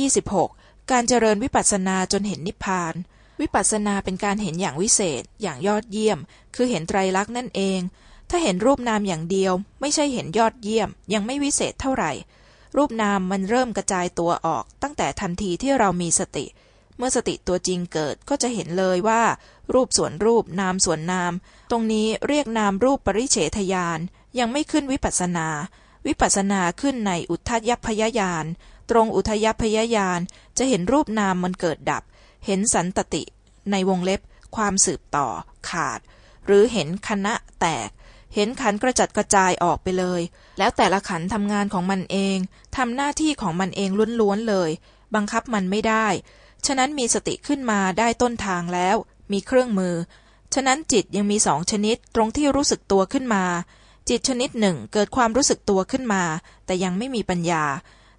26. การเจริญวิปัสสนาจนเห็นนิพพาน วิปัสสนาเป็นการเห็นอย่างวิเศษ อย่างยอดเยี่ยม คือเห็นไตรลักษณ์นั่นเอง ถ้าเห็นรูปนามอย่างเดียว ไม่ใช่เห็นยอดเยี่ยม ยังไม่วิเศษเท่าไหร่ รูปนามมันเริ่มกระจายตัวออก ตั้งแต่ทันทีที่เรามีสติ เมื่อสติตัวจริงเกิดก็จะเห็นเลยว่า รูปส่วนรูปนามส่วนนาม ตรงนี้เรียกนามรูปปริเฉทยาน ยังไม่ขึ้นวิปัสสนา วิปัสสนาขึ้นในอุทธยัพพยญาณ ตรงอุทยพยญาณจะเห็นรูปนามมันเกิดดับ เห็นสันตติ ในวงเล็บ ความสืบต่อ ขาด หรือเห็นคณะแตก เห็นขันกระจัดกระจายออกไปเลย แล้วแต่ละขันทำงานของมันเองทำหน้าที่ของมันเองล้วนๆเลย บังคับมันไม่ได้ ฉะนั้นมีสติขึ้นมาได้ต้นทางแล้ว มีเครื่องมือ ฉะนั้นจิตยังมีสองชนิดตรงที่รู้สึกตัวขึ้นมาจิตชนิดหนึ่งเกิดความรู้สึกตัวขึ้นมา แต่ยังไม่มีปัญญา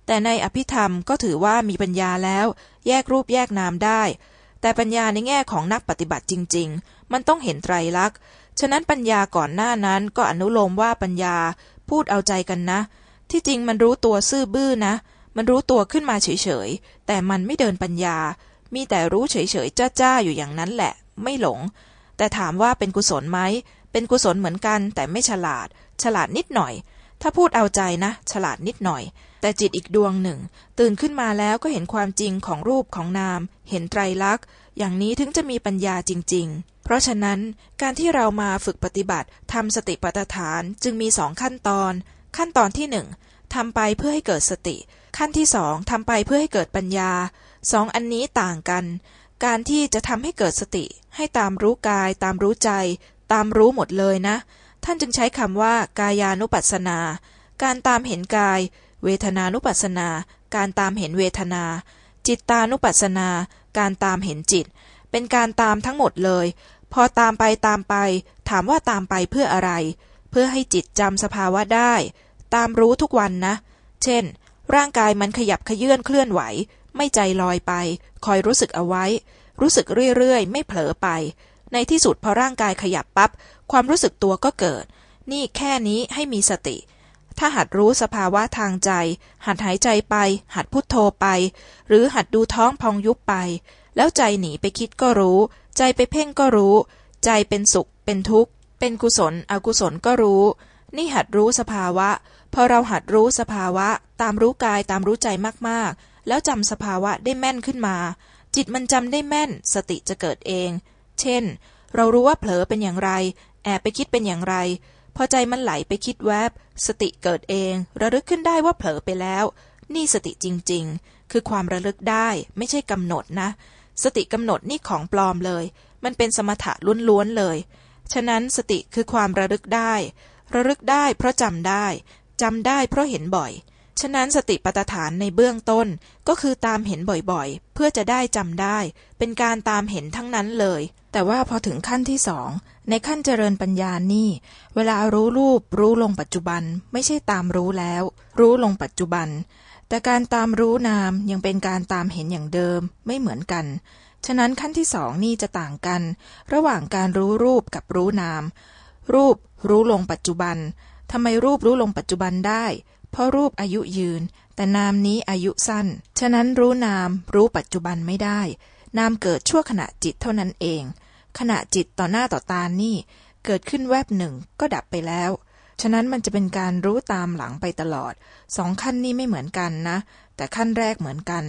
แต่ในอภิธรรมก็ถือว่ามีปัญญาแล้ว แยกรูปแยกนามได้ แต่ปัญญาในแง่ของนักปฏิบัติจริง ๆ มันต้องเห็นไตรลักษณ์ ฉะนั้นปัญญาก่อนหน้านั้นก็อนุโลมว่าปัญญาพูดเอาใจกันนะ ที่จริงมันรู้ตัวซื่อบื้อนะ มันรู้ตัวขึ้นมาเฉยๆ แต่มันไม่เดินปัญญา มีแต่รู้เฉยๆ จ้าๆ อยู่อย่างนั้นแหละ ไม่หลง แต่ถามว่าเป็นกุศลไหม เป็นกุศลเหมือนกันแต่ไม่ฉลาด ฉลาดนิดหน่อย ถ้าพูดเอาใจนะ ฉลาดนิดหน่อย แต่จิตอีกดวงหนึ่ง ตื่นขึ้นมาแล้วก็เห็นความจริงของรูปของนาม เห็นไตรลักษณ์ อย่างนี้ถึงจะมีปัญญาจริง ๆ เพราะฉะนั้นการที่เรามาฝึกปฏิบัติทำสติปัฏฐานจึงมีสองขั้นตอน ขั้นตอนที่หนึ่งทำไปเพื่อให้เกิดสติ ขั้นที่สองทำไปเพื่อให้เกิดปัญญาสองอันนี้ต่างกัน การที่จะทำให้เกิดสติ ให้ตามรู้กาย ตามรู้ใจ ตามรู้หมดเลยนะ ท่านจึงใช้คำว่ากายานุปัสสนา การตามเห็นกาย เวทนานุปัสสนา การตามเห็นเวทนา จิตตานุปัสสนา การตามเห็นจิต เป็นการตามทั้งหมดเลย พอตามไปตามไป ถามว่าตามไปเพื่ออะไร เพื่อให้จิตจำสภาวะได้ ตามรู้ทุกวันนะ เช่น ร่างกายมันขยับขยื่นเคลื่อนไหว ไม่ใจลอยไป คอยรู้สึกเอาไว้ รู้สึกเรื่อยๆ ไม่เผลอไป ในที่สุดพอร่างกายขยับปับ๊บความรู้สึกตัวก็เกิด นี่แค่นี้ให้มีสติ ถ้าหัดรู้สภาวะทางใจ หัดหายใจไป หัดพุทโธไป หรือหัดดูท้องพองยุบไป แล้วใจหนีไปคิดก็รู้ ใจไปเพ่งก็รู้ ใจเป็นสุข เป็นทุกข์ เป็นกุศล อกุศลก็รู้ นี่หัดรู้สภาวะ พอเราหัดรู้สภาวะ ตามรู้กายตามรู้ใจมากๆ แล้วจำสภาวะได้แม่นขึ้นมา จิตมันจำได้แม่น สติจะเกิดเอง เช่น เรารู้ว่าเผลอเป็นอย่างไร แอบไปคิดเป็นอย่างไร พอใจมันไหลไปคิดแวบ สติเกิดเอง ระลึกขึ้นได้ว่าเผลอไปแล้ว นี่สติจริง ๆ คือความระลึกได้ ไม่ใช่กำหนดนะ สติกำหนดนี่ของปลอมเลย มันเป็นสมถะล้วนๆเลย ฉะนั้นสติคือความระลึกได้ ระลึกได้เพราะจำได้จำได้เพราะเห็นบ่อย ฉะนั้นสติปัฏฐานในเบื้องต้นก็คือตามเห็นบ่อยๆ เพื่อจะได้จำได้ เป็นการตามเห็นทั้งนั้นเลย แต่ว่าพอถึงขั้นที่สองในขั้นเจริญปัญญานี่ เวลารู้รูปรู้ลงปัจจุบัน ไม่ใช่ตามรู้แล้ว รู้ลงปัจจุบัน แต่การตามรู้นามยังเป็นการตามเห็นอย่างเดิมไม่เหมือนกัน ฉะนั้นขั้นที่สองนี่จะต่างกัน ระหว่างการรู้รูปกับรู้นาม รูปรู้ลงปัจจุบันทำไมรูปรู้ลงปัจจุบันได้ เพราะรูปอายุยืน แต่นามนี้อายุสั้น ฉะนั้นรู้นามรู้ปัจจุบันไม่ได้ นามเกิดชั่วขณะจิตเท่านั้นเอง ขณะจิตต่อหน้าต่อตานี่ เกิดขึ้นแวบหนึ่งก็ดับไปแล้ว ฉะนั้นมันจะเป็นการรู้ตามหลังไปตลอด สองขั้นนี้ไม่เหมือนกันนะ แต่ขั้นแรกเหมือนกัน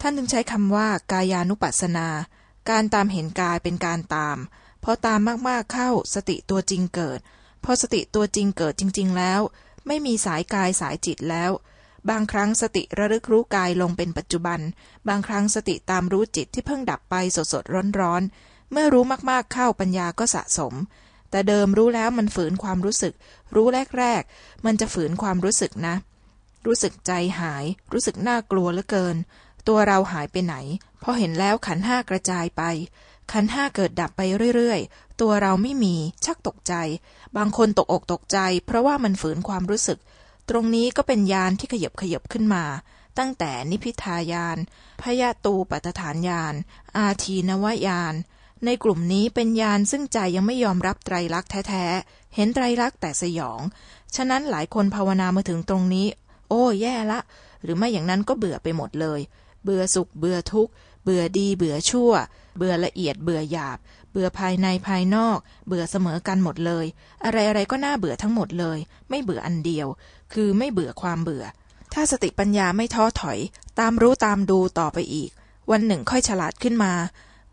ท่านจึงใช้คำว่ากายานุปัสสนา การตามเห็นกายเป็นการตาม พอตามมากๆเข้าสติตัวจริงเกิด พอสติตัวจริงเกิดจริง ๆ แล้ว ไม่มีสายกายสายจิตแล้ว บางครั้งสติระลึกรู้กายลงเป็นปัจจุบัน บางครั้งสติตามรู้จิตที่เพิ่งดับไปสดๆร้อนๆเมื่อรู้มากๆเข้าปัญญาก็สะสม แต่เดิมรู้แล้วมันฝืนความรู้สึก รู้แรกๆ มันจะฝืนความรู้สึกนะ รู้สึกใจหาย รู้สึกน่ากลัวเหลือเกิน ตัวเราหายไปไหน พอเห็นแล้วขันห้ากระจายไป ขันห้าเกิดดับไปเรื่อย ตัวเราไม่มี ชักตกใจ บางคนตกอกตกใจ เพราะว่ามันฝืนความรู้สึก ตรงนี้ก็เป็นยานที่ขยบขยบขึ้นมา ตั้งแต่นิพิทายาน พยาตูปัฏฐานยาน อาทีนวายาน ในกลุ่มนี้เป็นยานซึ่งใจยังไม่ยอมรับไตรลักษณ์แท้ๆ เห็นไตรลักษณ์แต่สยอง ฉะนั้นหลายคนภาวนามาถึงตรงนี้ โอ้แย่ละ หรือไม่อย่างนั้นก็เบื่อไปหมดเลย เบื่อสุข เบื่อทุกข์ เบื่อดี เบื่อชั่ว เบื่อละเอียด เบื่อหยาบเบื่อภายในภายนอก เบื่อเสมอกันหมดเลย อะไรอะไรก็น่าเบื่อทั้งหมดเลย ไม่เบื่ออันเดียว คือไม่เบื่อความเบื่อ ถ้าสติปัญญาไม่ท้อถอย ตามรู้ตามดูต่อไปอีก วันหนึ่งค่อยฉลาดขึ้นมา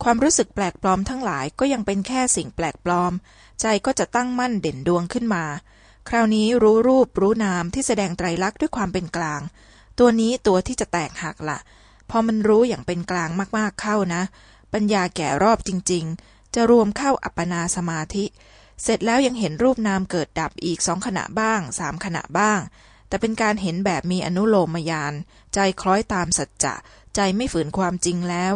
ความรู้สึกแปลกปลอมทั้งหลายก็ยังเป็นแค่สิ่งแปลกปลอม ใจก็จะตั้งมั่นเด่นดวงขึ้นมา คราวนี้รู้รูปรู้นามที่แสดงไตรลักษณ์ด้วยความเป็นกลาง ตัวนี้ตัวที่จะแตกหักละ่ะพอมันรู้อย่างเป็นกลางมากๆเข้านะ ปัญญาแก่รอบจริงๆ จะรวมเข้าอัปปนาสมาธิ เสร็จแล้วยังเห็นรูปนามเกิดดับอีกสองขณะบ้างสามขณะบ้าง แต่เป็นการเห็นแบบมีอนุโลมยาน ใจคล้อยตามสัจจะ ใจไม่ฝืนความจริงแล้ว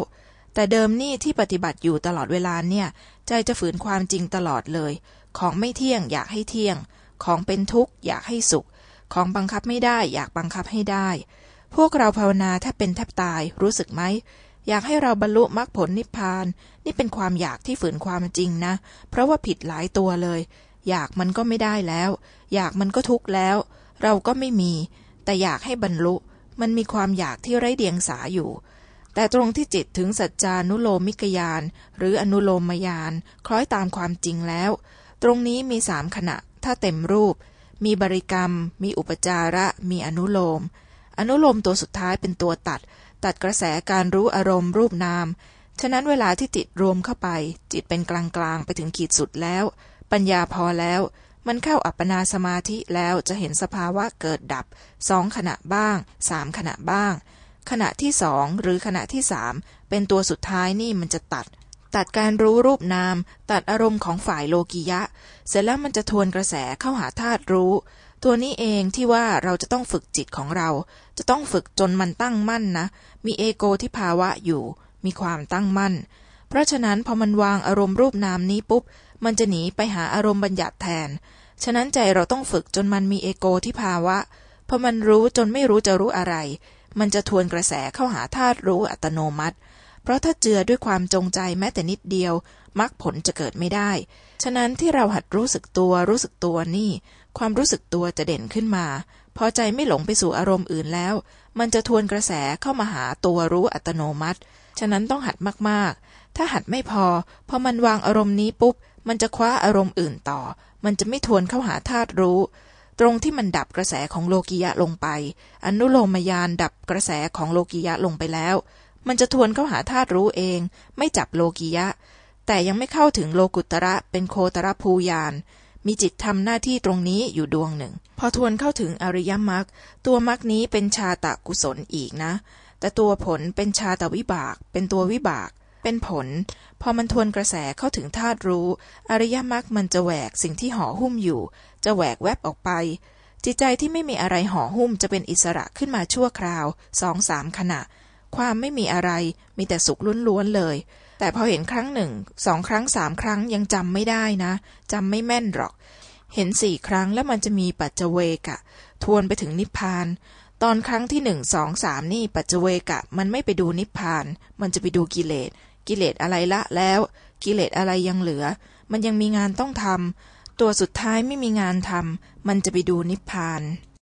แต่เดิมนี่ที่ปฏิบัติอยู่ตลอดเวลาเนี่ย ใจจะฝืนความจริงตลอดเลย ของไม่เที่ยงอยากให้เที่ยง ของเป็นทุกข์อยากให้สุข ของบังคับไม่ได้อยากบังคับให้ได้ พวกเราภาวนาแทบเป็นแทบตายรู้สึกไหม อยากให้เราบรรลุมรรคผลนิพพาน นี่เป็นความอยากที่ฝืนความจริงนะ เพราะว่าผิดหลายตัวเลย อยากมันก็ไม่ได้แล้ว อยากมันก็ทุกข์แล้ว เราก็ไม่มี แต่อยากให้บรรลุ มันมีความอยากที่ไร้เดียงสาอยู่ แต่ตรงที่จิตถึงสัจจานุโลมิกยาน หรืออนุโลมยาน คล้อยตามความจริงแล้ว ตรงนี้มีสามขณะ ถ้าเต็มรูป มีบริกรรม มีอุปจาระ มีอนุโลม อนุโลมตัวสุดท้ายเป็นตัวตัด ตัดกระแสการรู้อารมณ์รูปนาม ฉะนั้นเวลาที่จิตรวมเข้าไป จิตเป็นกลางๆไปถึงขีดสุดแล้ว ปัญญาพอแล้ว มันเข้าอัปปนาสมาธิแล้วจะเห็นสภาวะเกิดดับสองขณะบ้างสามขณะบ้าง ขณะที่สองหรือขณะที่สามเป็นตัวสุดท้ายนี่มันจะตัด ตัดการรู้รูปนาม ตัดอารมณ์ของฝ่ายโลกิยะ เสร็จแล้วมันจะทวนกระแสเข้าหาธาตุรู้ ตัวนี้เองที่ว่าเราจะต้องฝึกจิตของเรา จะต้องฝึกจนมันตั้งมั่นนะ มีเอโกที่ภาวะอยู่ มีความตั้งมั่น เพราะฉะนั้นพอมันวางอารมณ์รูปนามนี้ปุ๊บ มันจะหนีไปหาอารมณ์บัญญัติแทน ฉะนั้นใจเราต้องฝึกจนมันมีเอโกที่ภาวะ พอมันรู้จนไม่รู้จะรู้อะไร มันจะทวนกระแสเข้าหาธาตุรู้อัตโนมัติ เพราะถ้าเจือด้วยความจงใจแม้แต่นิดเดียวมรรคผลจะเกิดไม่ได้ ฉะนั้นที่เราหัดรู้สึกตัวรู้สึกตัวนี่ ความรู้สึกตัวจะเด่นขึ้นมา พอใจไม่หลงไปสู่อารมณ์อื่นแล้ว มันจะทวนกระแสเข้ามาหาตัวรู้อัตโนมัติ ฉะนั้นต้องหัดมากๆ ถ้าหัดไม่พอ พอมันวางอารมณ์นี้ปุ๊บ มันจะคว้าอารมณ์อื่นต่อ มันจะไม่ทวนเข้าหาธาตุรู้ ตรงที่มันดับกระแสของโลกิยะลงไป อนุโลมยานดับกระแสของโลกิยะลงไปแล้ว มันจะทวนเข้าหาธาตุรู้เอง ไม่จับโลกิยะ แต่ยังไม่เข้าถึงโลกุตระเป็นโคตรภูยาน มีจิตทำหน้าที่ตรงนี้อยู่ดวงหนึ่ง พอทวนเข้าถึงอริยมรรคตัวมรรคนี้เป็นชาตะกุศลอีกนะ แต่ตัวผลเป็นชาตวิบาก เป็นตัววิบาก เป็นผล พอมันทวนกระแสเข้าถึงธาตุรู้ อริยมรรคมันจะแหวกสิ่งที่ห่อหุ้มอยู่ จะแหวกแวบออกไป จิตใจที่ไม่มีอะไรห่อหุ้มจะเป็นอิสระขึ้นมาชั่วคราวสองสามขณะ ความไม่มีอะไรมีแต่สุขล้วนๆเลย แต่พอเห็นครั้งหนึ่งสองครั้งสามครั้งยังจำไม่ได้นะจำไม่แม่นหรอก เห็นสี่ครั้งแล้วมันจะมีปัจเจเวกะ ทวนไปถึงนิพพาน ตอนครั้งที่หนึ่งสองสามนี่ปัจเจเวกะ มันไม่ไปดูนิพพาน มันจะไปดูกิเลส กิเลสอะไรละแล้ว กิเลสอะไรยังเหลือ มันยังมีงานต้องทำตัวสุดท้ายไม่มีงานทำมันจะไปดูนิพพาน